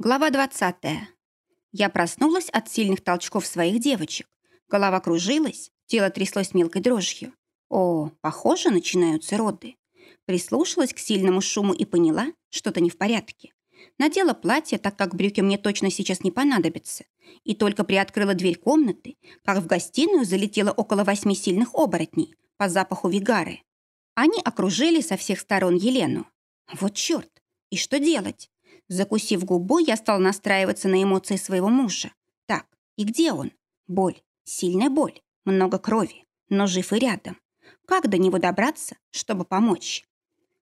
Глава 20. Я проснулась от сильных толчков своих девочек. Голова кружилась, тело тряслось мелкой дрожью. О, похоже, начинаются роды. Прислушалась к сильному шуму и поняла, что-то не в порядке. Надела платье, так как брюки мне точно сейчас не понадобятся. И только приоткрыла дверь комнаты, как в гостиную залетело около восьми сильных оборотней по запаху вигары. Они окружили со всех сторон Елену. Вот черт! И что делать? Закусив губу, я стал настраиваться на эмоции своего мужа. Так, и где он? Боль, сильная боль, много крови, но жив и рядом. Как до него добраться, чтобы помочь?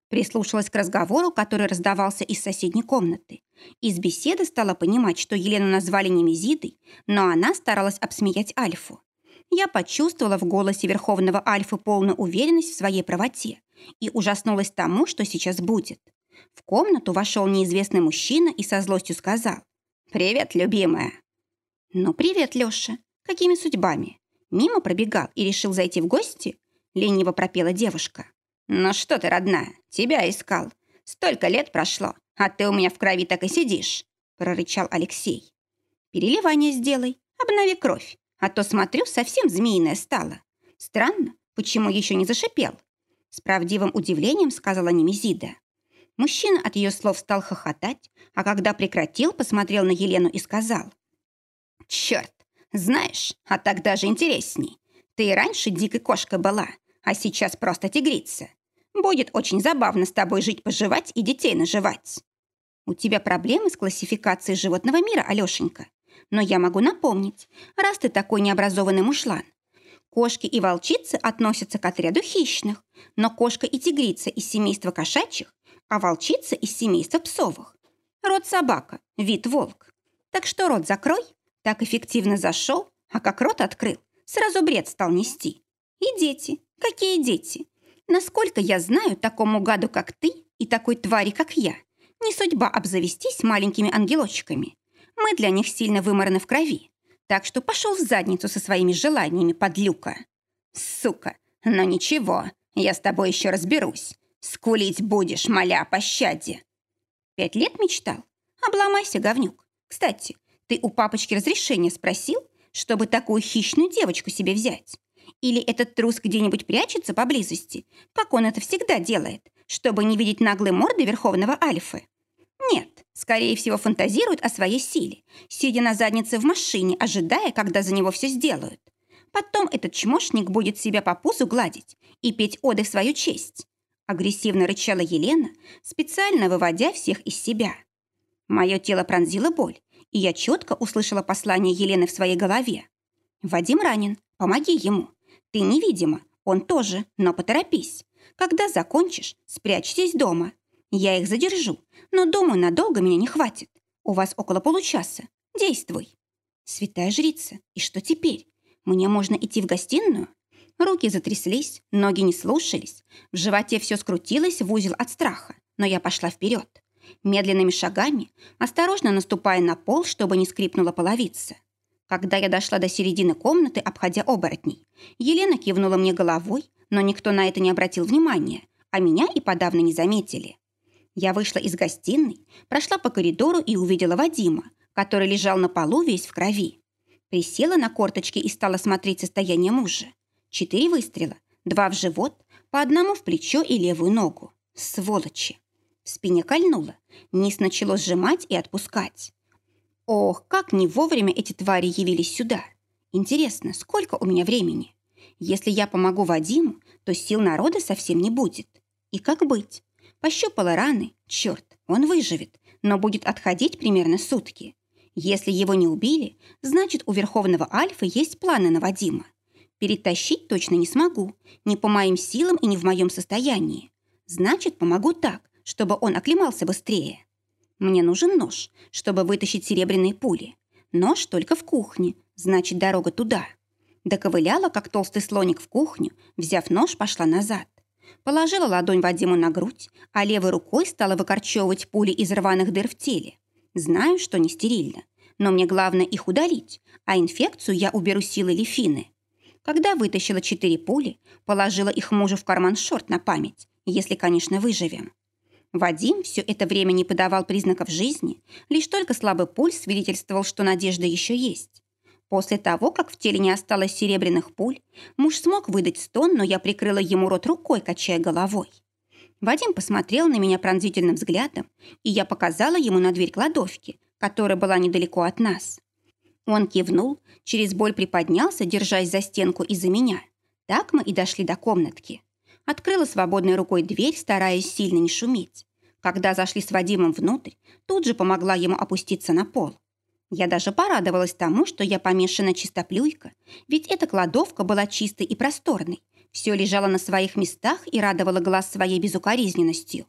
Прислушалась к разговору, который раздавался из соседней комнаты. Из беседы стала понимать, что Елену назвали Немезидой, но она старалась обсмеять Альфу. Я почувствовала в голосе Верховного Альфы полную уверенность в своей правоте и ужаснулась тому, что сейчас будет. В комнату вошел неизвестный мужчина и со злостью сказал «Привет, любимая». «Ну, привет, Лёша. Какими судьбами? Мимо пробегал и решил зайти в гости?» Лениво пропела девушка. «Ну что ты, родная, тебя искал. Столько лет прошло, а ты у меня в крови так и сидишь», прорычал Алексей. «Переливание сделай, обнови кровь, а то, смотрю, совсем змеиная стала. Странно, почему еще не зашипел?» С правдивым удивлением сказала Немезида. Мужчина от ее слов стал хохотать, а когда прекратил, посмотрел на Елену и сказал. «Черт, знаешь, а так даже интересней. Ты и раньше дикой кошкой была, а сейчас просто тигрица. Будет очень забавно с тобой жить-поживать и детей наживать. У тебя проблемы с классификацией животного мира, Алешенька. Но я могу напомнить, раз ты такой необразованный мушлан. Кошки и волчицы относятся к отряду хищных, но кошка и тигрица из семейства кошачьих а волчица из семейства псовых. Род собака, вид волк. Так что рот закрой, так эффективно зашел, а как рот открыл, сразу бред стал нести. И дети, какие дети? Насколько я знаю, такому гаду, как ты, и такой твари, как я, не судьба обзавестись маленькими ангелочками. Мы для них сильно вымораны в крови. Так что пошел в задницу со своими желаниями, подлюка. Сука, но ничего, я с тобой еще разберусь. Скулить будешь, моля о пощаде. Пять лет мечтал? Обломайся, говнюк. Кстати, ты у папочки разрешение спросил, чтобы такую хищную девочку себе взять? Или этот трус где-нибудь прячется поблизости, как он это всегда делает, чтобы не видеть наглой морды Верховного Альфы? Нет, скорее всего, фантазирует о своей силе, сидя на заднице в машине, ожидая, когда за него все сделают. Потом этот чмошник будет себя по пузу гладить и петь оды в свою честь. Агрессивно рычала Елена, специально выводя всех из себя. Мое тело пронзило боль, и я четко услышала послание Елены в своей голове. «Вадим ранен, помоги ему. Ты невидима, он тоже, но поторопись. Когда закончишь, спрячь здесь дома. Я их задержу, но, думаю, надолго меня не хватит. У вас около получаса. Действуй». «Святая жрица, и что теперь? Мне можно идти в гостиную?» Руки затряслись, ноги не слушались. В животе все скрутилось в узел от страха, но я пошла вперед. Медленными шагами, осторожно наступая на пол, чтобы не скрипнула половица. Когда я дошла до середины комнаты, обходя оборотней, Елена кивнула мне головой, но никто на это не обратил внимания, а меня и подавно не заметили. Я вышла из гостиной, прошла по коридору и увидела Вадима, который лежал на полу весь в крови. Присела на корточки и стала смотреть состояние мужа. Четыре выстрела, два в живот, по одному в плечо и левую ногу. Сволочи! В спине кольнуло, низ начало сжимать и отпускать. Ох, как не вовремя эти твари явились сюда. Интересно, сколько у меня времени? Если я помогу Вадиму, то сил народа совсем не будет. И как быть? Пощупала раны, черт, он выживет, но будет отходить примерно сутки. Если его не убили, значит, у Верховного Альфа есть планы на Вадима. Перетащить точно не смогу. Не по моим силам и не в моем состоянии. Значит, помогу так, чтобы он оклемался быстрее. Мне нужен нож, чтобы вытащить серебряные пули. Нож только в кухне, значит, дорога туда. Доковыляла, как толстый слоник в кухню, взяв нож, пошла назад. Положила ладонь Вадиму на грудь, а левой рукой стала выкорчевывать пули из рваных дыр в теле. Знаю, что не стерильно, но мне главное их удалить, а инфекцию я уберу силой Лефины. Когда вытащила четыре пули, положила их мужу в карман шорт на память, если, конечно, выживем. Вадим все это время не подавал признаков жизни, лишь только слабый пульс свидетельствовал, что надежда еще есть. После того, как в теле не осталось серебряных пуль, муж смог выдать стон, но я прикрыла ему рот рукой, качая головой. Вадим посмотрел на меня пронзительным взглядом, и я показала ему на дверь кладовки, которая была недалеко от нас. Он кивнул, через боль приподнялся, держась за стенку из-за меня. Так мы и дошли до комнатки. Открыла свободной рукой дверь, стараясь сильно не шуметь. Когда зашли с Вадимом внутрь, тут же помогла ему опуститься на пол. Я даже порадовалась тому, что я помешана чистоплюйка, ведь эта кладовка была чистой и просторной. Все лежало на своих местах и радовало глаз своей безукоризненностью.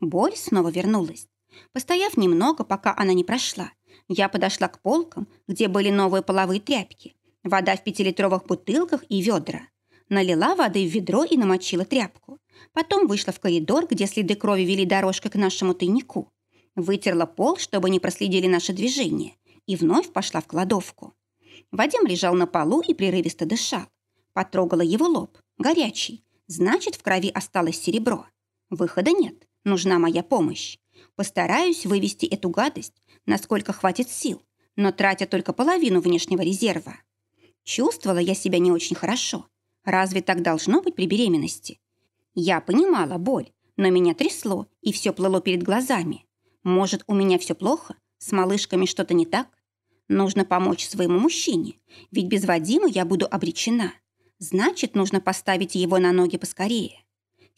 Боль снова вернулась. Постояв немного, пока она не прошла, я подошла к полкам, где были новые половые тряпки, вода в пятилитровых бутылках и ведра. Налила воды в ведро и намочила тряпку. Потом вышла в коридор, где следы крови вели дорожкой к нашему тайнику. Вытерла пол, чтобы не проследили наши движения, и вновь пошла в кладовку. Вадим лежал на полу и прерывисто дышал. Потрогала его лоб, горячий. Значит, в крови осталось серебро. Выхода нет, нужна моя помощь. Постараюсь вывести эту гадость, насколько хватит сил, но тратя только половину внешнего резерва. Чувствовала я себя не очень хорошо. Разве так должно быть при беременности? Я понимала боль, но меня трясло, и все плыло перед глазами. Может, у меня все плохо? С малышками что-то не так? Нужно помочь своему мужчине, ведь без Вадима я буду обречена. Значит, нужно поставить его на ноги поскорее.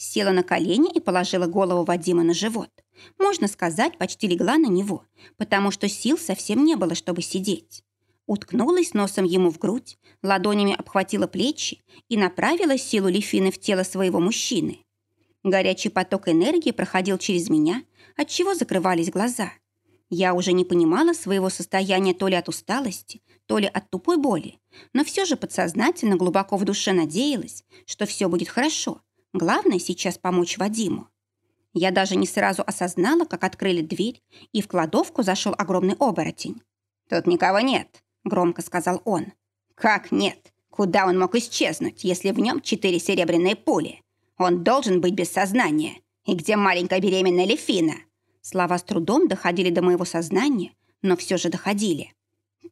Села на колени и положила голову Вадима на живот. Можно сказать, почти легла на него, потому что сил совсем не было, чтобы сидеть уткнулась носом ему в грудь, ладонями обхватила плечи и направила силу Лифины в тело своего мужчины. Горячий поток энергии проходил через меня, отчего закрывались глаза. Я уже не понимала своего состояния то ли от усталости, то ли от тупой боли, но все же подсознательно глубоко в душе надеялась, что все будет хорошо. Главное сейчас помочь Вадиму. Я даже не сразу осознала, как открыли дверь, и в кладовку зашел огромный оборотень. «Тут никого нет», — громко сказал он. «Как нет? Куда он мог исчезнуть, если в нем четыре серебряные пули? Он должен быть без сознания. И где маленькая беременная Лефина?» Слова с трудом доходили до моего сознания, но все же доходили.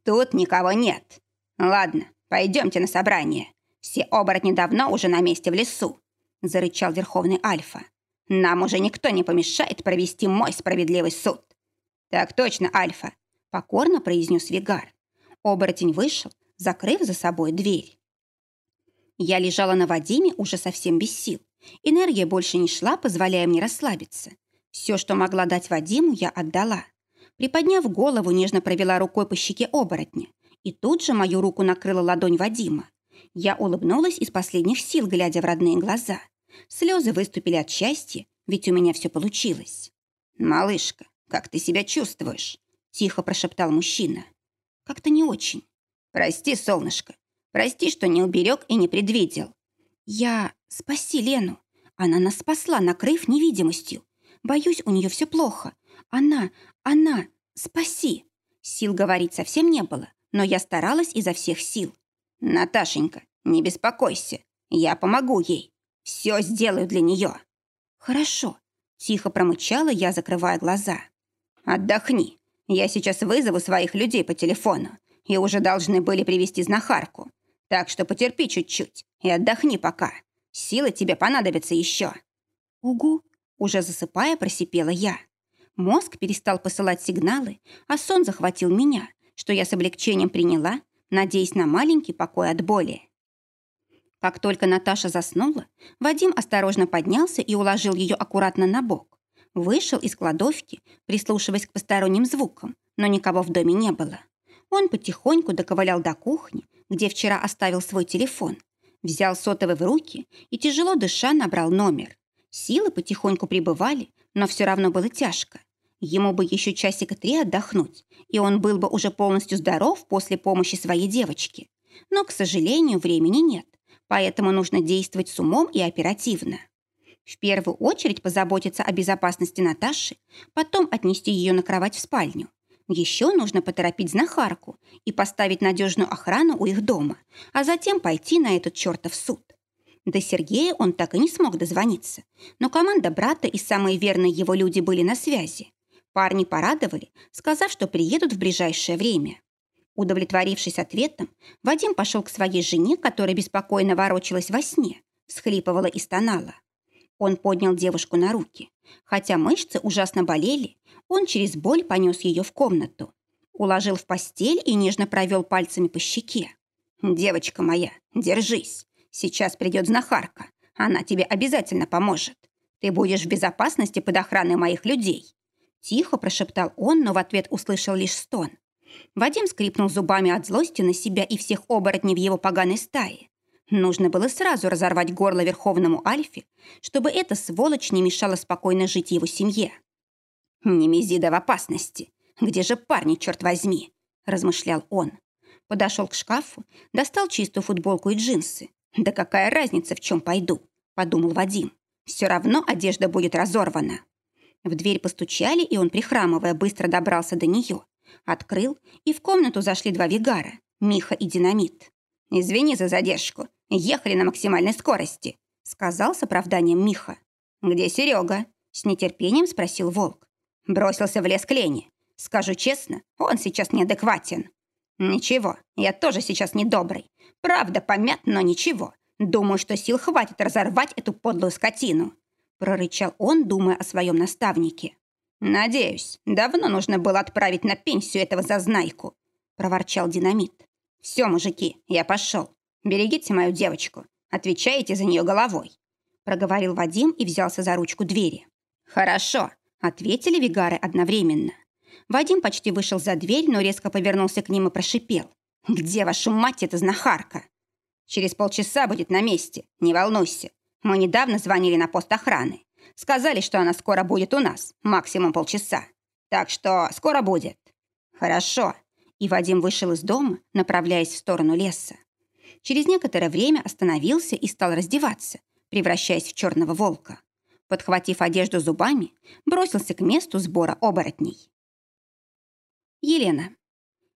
«Тут никого нет. Ладно, пойдемте на собрание. Все оборотни давно уже на месте в лесу», — зарычал Верховный Альфа. «Нам уже никто не помешает провести мой справедливый суд». «Так точно, Альфа», — покорно произнес Вигар. Оборотень вышел, закрыв за собой дверь. Я лежала на Вадиме уже совсем без сил. Энергия больше не шла, позволяя мне расслабиться. Все, что могла дать Вадиму, я отдала. Приподняв голову, нежно провела рукой по щеке оборотня. И тут же мою руку накрыла ладонь Вадима. Я улыбнулась из последних сил, глядя в родные глаза. Слезы выступили от счастья, ведь у меня все получилось. «Малышка, как ты себя чувствуешь?» – тихо прошептал мужчина. Как-то не очень. Прости, солнышко. Прости, что не уберег и не предвидел. Я... Спаси Лену. Она нас спасла, накрыв невидимостью. Боюсь, у нее все плохо. Она... Она... Спаси. Сил говорить совсем не было, но я старалась изо всех сил. Наташенька, не беспокойся. Я помогу ей. Все сделаю для нее. Хорошо. Тихо промычала я, закрывая глаза. Отдохни. Я сейчас вызову своих людей по телефону, и уже должны были привести знахарку. Так что потерпи чуть-чуть и отдохни пока. Силы тебе понадобятся еще». «Угу», — уже засыпая, просипела я. Мозг перестал посылать сигналы, а сон захватил меня, что я с облегчением приняла, надеясь на маленький покой от боли. Как только Наташа заснула, Вадим осторожно поднялся и уложил ее аккуратно на бок вышел из кладовки, прислушиваясь к посторонним звукам, но никого в доме не было. Он потихоньку доковылял до кухни, где вчера оставил свой телефон, взял сотовый в руки и, тяжело дыша, набрал номер. Силы потихоньку прибывали, но все равно было тяжко. Ему бы еще часика три отдохнуть, и он был бы уже полностью здоров после помощи своей девочки. Но, к сожалению, времени нет, поэтому нужно действовать с умом и оперативно. В первую очередь позаботиться о безопасности Наташи, потом отнести ее на кровать в спальню. Еще нужно поторопить знахарку и поставить надежную охрану у их дома, а затем пойти на этот чертов суд. До Сергея он так и не смог дозвониться, но команда брата и самые верные его люди были на связи. Парни порадовали, сказав, что приедут в ближайшее время. Удовлетворившись ответом, Вадим пошел к своей жене, которая беспокойно ворочалась во сне, всхлипывала и стонала. Он поднял девушку на руки. Хотя мышцы ужасно болели, он через боль понес ее в комнату. Уложил в постель и нежно провел пальцами по щеке. «Девочка моя, держись. Сейчас придет знахарка. Она тебе обязательно поможет. Ты будешь в безопасности под охраной моих людей». Тихо прошептал он, но в ответ услышал лишь стон. Вадим скрипнул зубами от злости на себя и всех оборотней в его поганой стае. Нужно было сразу разорвать горло Верховному Альфе, чтобы эта сволочь не мешала спокойно жить его семье. «Немезида в опасности. Где же парни, черт возьми?» – размышлял он. Подошел к шкафу, достал чистую футболку и джинсы. «Да какая разница, в чем пойду?» – подумал Вадим. «Все равно одежда будет разорвана». В дверь постучали, и он, прихрамывая, быстро добрался до нее. Открыл, и в комнату зашли два вигара – Миха и Динамит. «Извини за задержку. Ехали на максимальной скорости», – сказал с оправданием Миха. «Где Серега?» – с нетерпением спросил Волк. «Бросился в лес к Лене. Скажу честно, он сейчас неадекватен». «Ничего, я тоже сейчас недобрый. Правда, помят, но ничего. Думаю, что сил хватит разорвать эту подлую скотину», прорычал он, думая о своем наставнике. «Надеюсь, давно нужно было отправить на пенсию этого зазнайку», проворчал динамит. «Все, мужики, я пошел. Берегите мою девочку. Отвечаете за нее головой», проговорил Вадим и взялся за ручку двери. «Хорошо», ответили Вигары одновременно. Вадим почти вышел за дверь, но резко повернулся к ним и прошипел. «Где ваша мать, эта знахарка?» «Через полчаса будет на месте, не волнуйся. Мы недавно звонили на пост охраны. Сказали, что она скоро будет у нас, максимум полчаса. Так что скоро будет». «Хорошо». И Вадим вышел из дома, направляясь в сторону леса. Через некоторое время остановился и стал раздеваться, превращаясь в черного волка. Подхватив одежду зубами, бросился к месту сбора оборотней. Елена.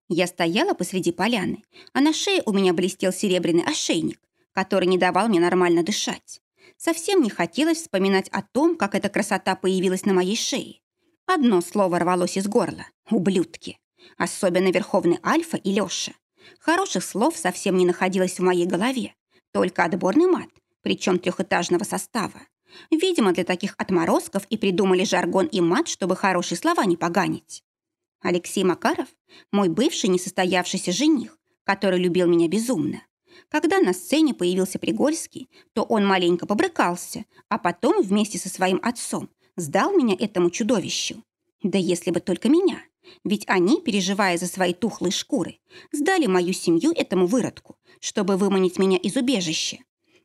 Я стояла посреди поляны, а на шее у меня блестел серебряный ошейник, который не давал мне нормально дышать. Совсем не хотелось вспоминать о том, как эта красота появилась на моей шее. Одно слово рвалось из горла – ублюдки. Особенно Верховный Альфа и Лёша. Хороших слов совсем не находилось в моей голове, только отборный мат, причем трехэтажного состава. Видимо, для таких отморозков и придумали жаргон и мат, чтобы хорошие слова не поганить. Алексей Макаров – мой бывший несостоявшийся жених, который любил меня безумно. Когда на сцене появился Пригольский, то он маленько побрыкался, а потом вместе со своим отцом сдал меня этому чудовищу. Да если бы только меня. Ведь они, переживая за свои тухлые шкуры, сдали мою семью этому выродку, чтобы выманить меня из убежища.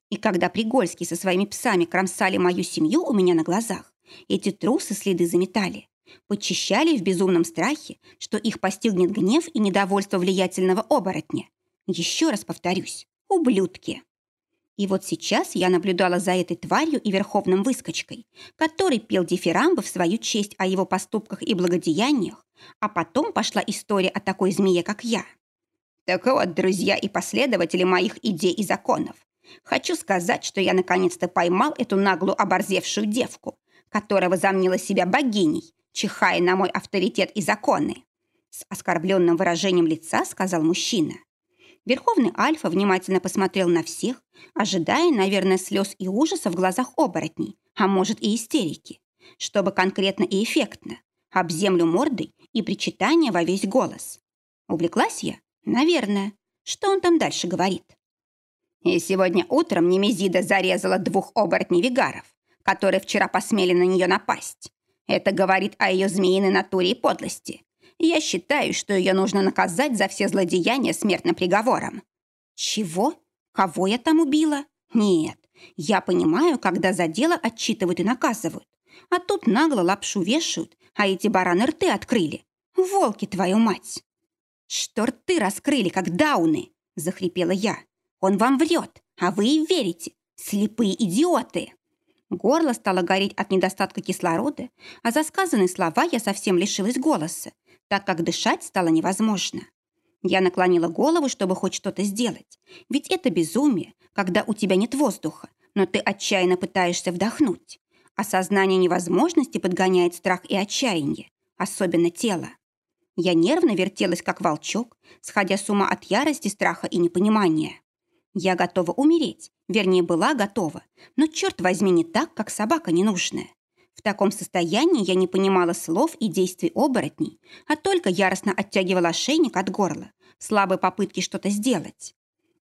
И когда Пригольский со своими псами кромсали мою семью у меня на глазах, эти трусы следы заметали. Подчищали в безумном страхе, что их постигнет гнев и недовольство влиятельного оборотня. Еще раз повторюсь, ублюдки. И вот сейчас я наблюдала за этой тварью и верховным выскочкой, который пел дифирамбы в свою честь о его поступках и благодеяниях, а потом пошла история о такой змее, как я. Так вот, друзья и последователи моих идей и законов, хочу сказать, что я наконец-то поймал эту наглую оборзевшую девку, которая возомнила себя богиней чихая на мой авторитет и законы. С оскорбленным выражением лица сказал мужчина. Верховный Альфа внимательно посмотрел на всех, ожидая, наверное, слез и ужаса в глазах оборотней, а может и истерики, чтобы конкретно и эффектно, об землю мордой и причитания во весь голос. Увлеклась я? Наверное. Что он там дальше говорит? И сегодня утром Немезида зарезала двух оборотней-вигаров, которые вчера посмели на нее напасть. Это говорит о ее змеиной натуре и подлости. Я считаю, что ее нужно наказать за все злодеяния смертным приговором. Чего? Кого я там убила? Нет, я понимаю, когда за дело отчитывают и наказывают. А тут нагло лапшу вешают, а эти бараны рты открыли. Волки, твою мать! Что рты раскрыли, как дауны? Захрипела я. Он вам врет, а вы и верите. Слепые идиоты! Горло стало гореть от недостатка кислорода, а за сказанные слова я совсем лишилась голоса, так как дышать стало невозможно. Я наклонила голову, чтобы хоть что-то сделать. Ведь это безумие, когда у тебя нет воздуха, но ты отчаянно пытаешься вдохнуть. Осознание невозможности подгоняет страх и отчаяние, особенно тело. Я нервно вертелась, как волчок, сходя с ума от ярости, страха и непонимания. Я готова умереть, вернее, была готова, но, черт возьми, не так, как собака ненужная. В таком состоянии я не понимала слов и действий оборотней, а только яростно оттягивала ошейник от горла, слабой попытки что-то сделать.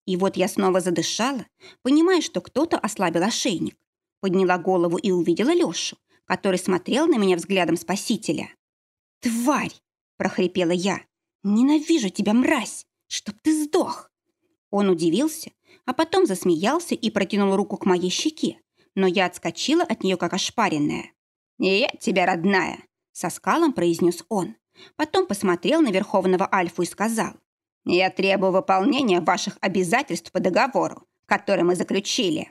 И вот я снова задышала, понимая, что кто-то ослабил ошейник. Подняла голову и увидела Лешу, который смотрел на меня взглядом спасителя. «Тварь!» – прохрипела я. «Ненавижу тебя, мразь! Чтоб ты сдох!» Он удивился, а потом засмеялся и протянул руку к моей щеке, но я отскочила от нее, как ошпаренная. «Я тебя, родная!» – со скалом произнес он. Потом посмотрел на Верховного Альфу и сказал. «Я требую выполнения ваших обязательств по договору, который мы заключили».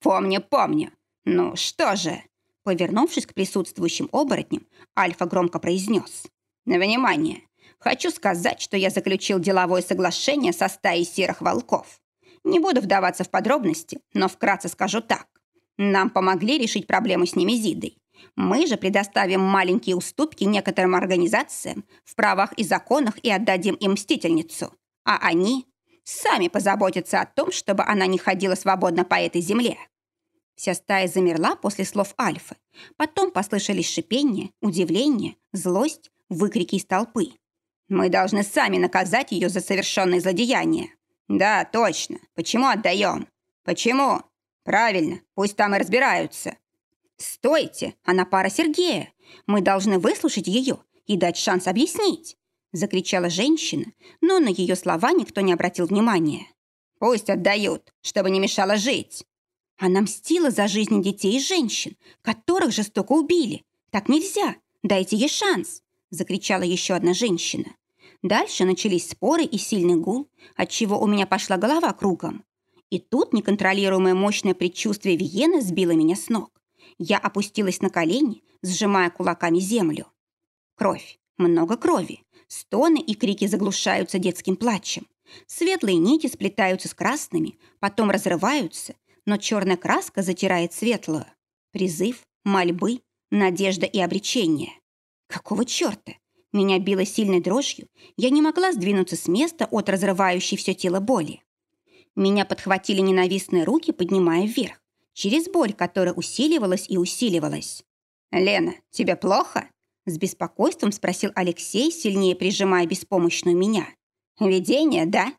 «Помню, помню. Ну что же?» Повернувшись к присутствующим оборотням, Альфа громко произнес. «Внимание! Хочу сказать, что я заключил деловое соглашение со стаей серых волков. Не буду вдаваться в подробности, но вкратце скажу так. Нам помогли решить проблему с Немезидой. Мы же предоставим маленькие уступки некоторым организациям в правах и законах и отдадим им мстительницу. А они сами позаботятся о том, чтобы она не ходила свободно по этой земле. Вся стая замерла после слов Альфы. Потом послышались шипение, удивление, злость, выкрики из толпы. «Мы должны сами наказать ее за совершенное злодеяние». «Да, точно. Почему отдаем?» «Почему?» «Правильно, пусть там и разбираются». «Стойте, она пара Сергея. Мы должны выслушать ее и дать шанс объяснить», закричала женщина, но на ее слова никто не обратил внимания. «Пусть отдают, чтобы не мешало жить». Она мстила за жизни детей и женщин, которых жестоко убили. Так нельзя. Дайте ей шанс, закричала еще одна женщина. Дальше начались споры и сильный гул, отчего у меня пошла голова кругом. И тут неконтролируемое мощное предчувствие Виены сбило меня с ног. Я опустилась на колени, сжимая кулаками землю. Кровь, много крови. Стоны и крики заглушаются детским плачем. Светлые нити сплетаются с красными, потом разрываются, но черная краска затирает светлую. Призыв, мольбы, надежда и обречение. Какого черта? Меня било сильной дрожью, я не могла сдвинуться с места от разрывающей все тело боли. Меня подхватили ненавистные руки, поднимая вверх, через боль, которая усиливалась и усиливалась. «Лена, тебе плохо?» С беспокойством спросил Алексей, сильнее прижимая беспомощную меня. «Видение, да?»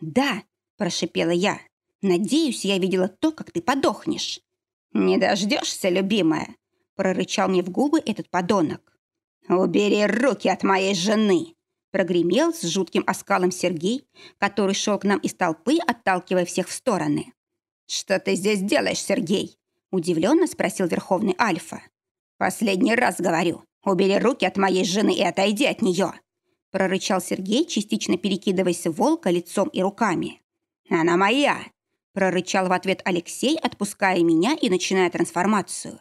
«Да», – прошипела я. «Надеюсь, я видела то, как ты подохнешь». «Не дождешься, любимая», – прорычал мне в губы этот подонок. «Убери руки от моей жены!» Прогремел с жутким оскалом Сергей, который шел к нам из толпы, отталкивая всех в стороны. «Что ты здесь делаешь, Сергей?» Удивленно спросил Верховный Альфа. «Последний раз говорю, убери руки от моей жены и отойди от нее!» Прорычал Сергей, частично перекидываясь в волка лицом и руками. «Она моя!» Прорычал в ответ Алексей, отпуская меня и начиная трансформацию.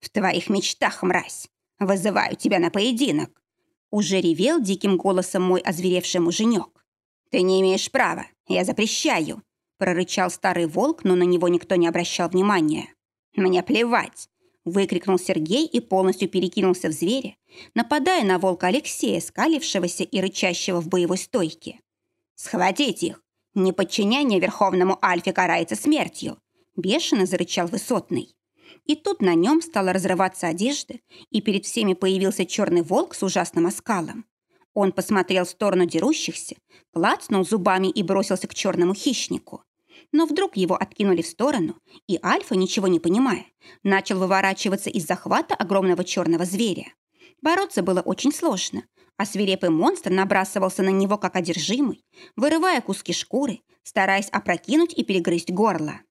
«В твоих мечтах, мразь! Вызываю тебя на поединок!» Уже ревел диким голосом мой озверевший муженек. «Ты не имеешь права, я запрещаю!» Прорычал старый волк, но на него никто не обращал внимания. «Мне плевать!» Выкрикнул Сергей и полностью перекинулся в зверя, нападая на волка Алексея, скалившегося и рычащего в боевой стойке. «Схватить их! Неподчинение Верховному Альфе карается смертью!» Бешено зарычал Высотный. И тут на нем стала разрываться одежда, и перед всеми появился черный волк с ужасным оскалом. Он посмотрел в сторону дерущихся, клацнул зубами и бросился к черному хищнику. Но вдруг его откинули в сторону, и Альфа, ничего не понимая, начал выворачиваться из захвата огромного черного зверя. Бороться было очень сложно, а свирепый монстр набрасывался на него как одержимый, вырывая куски шкуры, стараясь опрокинуть и перегрызть горло.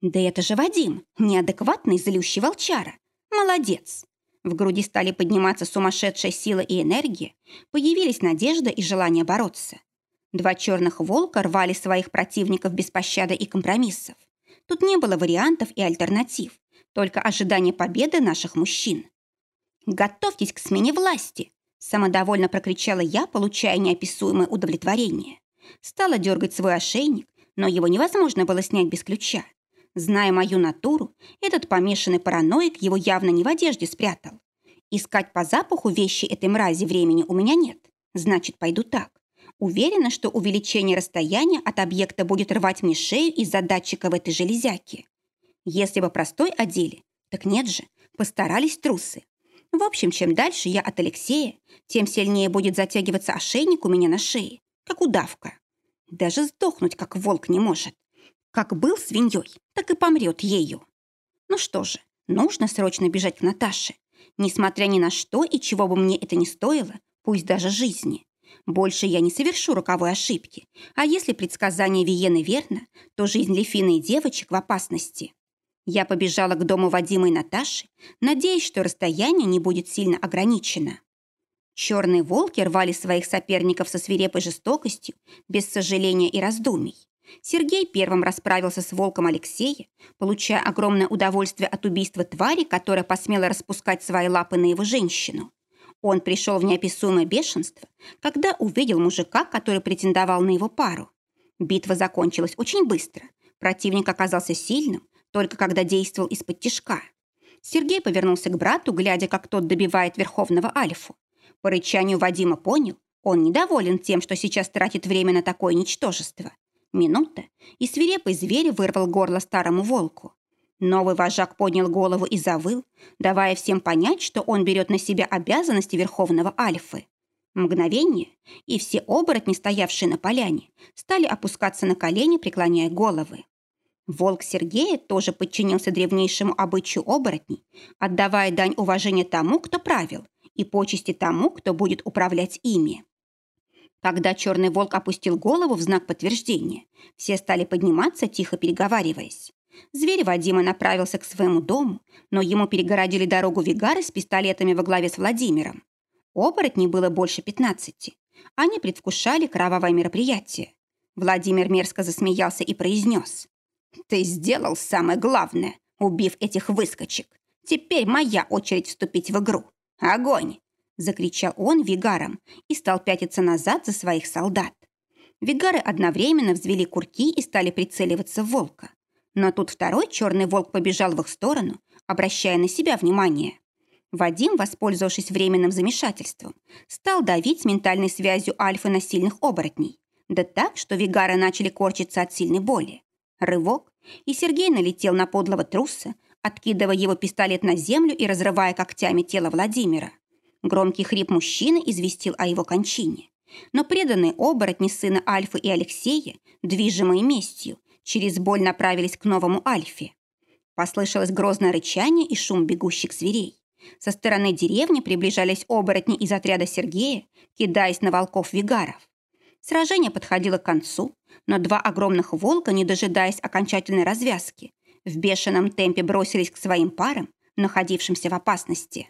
Да это же Вадим, неадекватный злющий волчара. Молодец. В груди стали подниматься сумасшедшая сила и энергия, появились надежда и желание бороться. Два черных волка рвали своих противников без пощады и компромиссов. Тут не было вариантов и альтернатив, только ожидание победы наших мужчин. «Готовьтесь к смене власти!» Самодовольно прокричала я, получая неописуемое удовлетворение. Стала дергать свой ошейник, но его невозможно было снять без ключа. Зная мою натуру, этот помешанный параноик его явно не в одежде спрятал. Искать по запаху вещи этой мрази времени у меня нет. Значит, пойду так. Уверена, что увеличение расстояния от объекта будет рвать мне шею из-за датчика в этой железяке. Если бы простой одели, так нет же, постарались трусы. В общем, чем дальше я от Алексея, тем сильнее будет затягиваться ошейник у меня на шее, как удавка. Даже сдохнуть, как волк, не может. Как был свиньей, так и помрет ею. Ну что же, нужно срочно бежать к Наташе. Несмотря ни на что и чего бы мне это ни стоило, пусть даже жизни. Больше я не совершу роковой ошибки. А если предсказание Виены верно, то жизнь Лефины и девочек в опасности. Я побежала к дому Вадима и Наташи, надеясь, что расстояние не будет сильно ограничено. Черные волки рвали своих соперников со свирепой жестокостью, без сожаления и раздумий. Сергей первым расправился с волком Алексея, получая огромное удовольствие от убийства твари, которая посмела распускать свои лапы на его женщину. Он пришел в неописуемое бешенство, когда увидел мужика, который претендовал на его пару. Битва закончилась очень быстро. Противник оказался сильным, только когда действовал из-под тишка. Сергей повернулся к брату, глядя, как тот добивает Верховного Альфу. По рычанию Вадима понял, он недоволен тем, что сейчас тратит время на такое ничтожество. Минута, и свирепый зверь вырвал горло старому волку. Новый вожак поднял голову и завыл, давая всем понять, что он берет на себя обязанности Верховного Альфы. Мгновение, и все оборотни, стоявшие на поляне, стали опускаться на колени, преклоняя головы. Волк Сергея тоже подчинился древнейшему обычаю оборотней, отдавая дань уважения тому, кто правил, и почести тому, кто будет управлять ими. Когда черный волк опустил голову в знак подтверждения, все стали подниматься, тихо переговариваясь. Зверь Вадима направился к своему дому, но ему перегородили дорогу вигары с пистолетами во главе с Владимиром. Оборотней было больше пятнадцати. Они предвкушали кровавое мероприятие. Владимир мерзко засмеялся и произнес. Ты сделал самое главное, убив этих выскочек. Теперь моя очередь вступить в игру. Огонь!» Закричал он вигаром и стал пятиться назад за своих солдат. Вигары одновременно взвели курки и стали прицеливаться в волка. Но тут второй черный волк побежал в их сторону, обращая на себя внимание. Вадим, воспользовавшись временным замешательством, стал давить ментальной связью альфы на сильных оборотней. Да так, что вигары начали корчиться от сильной боли. Рывок, и Сергей налетел на подлого труса, откидывая его пистолет на землю и разрывая когтями тело Владимира. Громкий хрип мужчины известил о его кончине. Но преданные оборотни сына Альфы и Алексея, движимые местью, через боль направились к новому Альфе. Послышалось грозное рычание и шум бегущих зверей. Со стороны деревни приближались оборотни из отряда Сергея, кидаясь на волков-вигаров. Сражение подходило к концу, но два огромных волка, не дожидаясь окончательной развязки, в бешеном темпе бросились к своим парам, находившимся в опасности.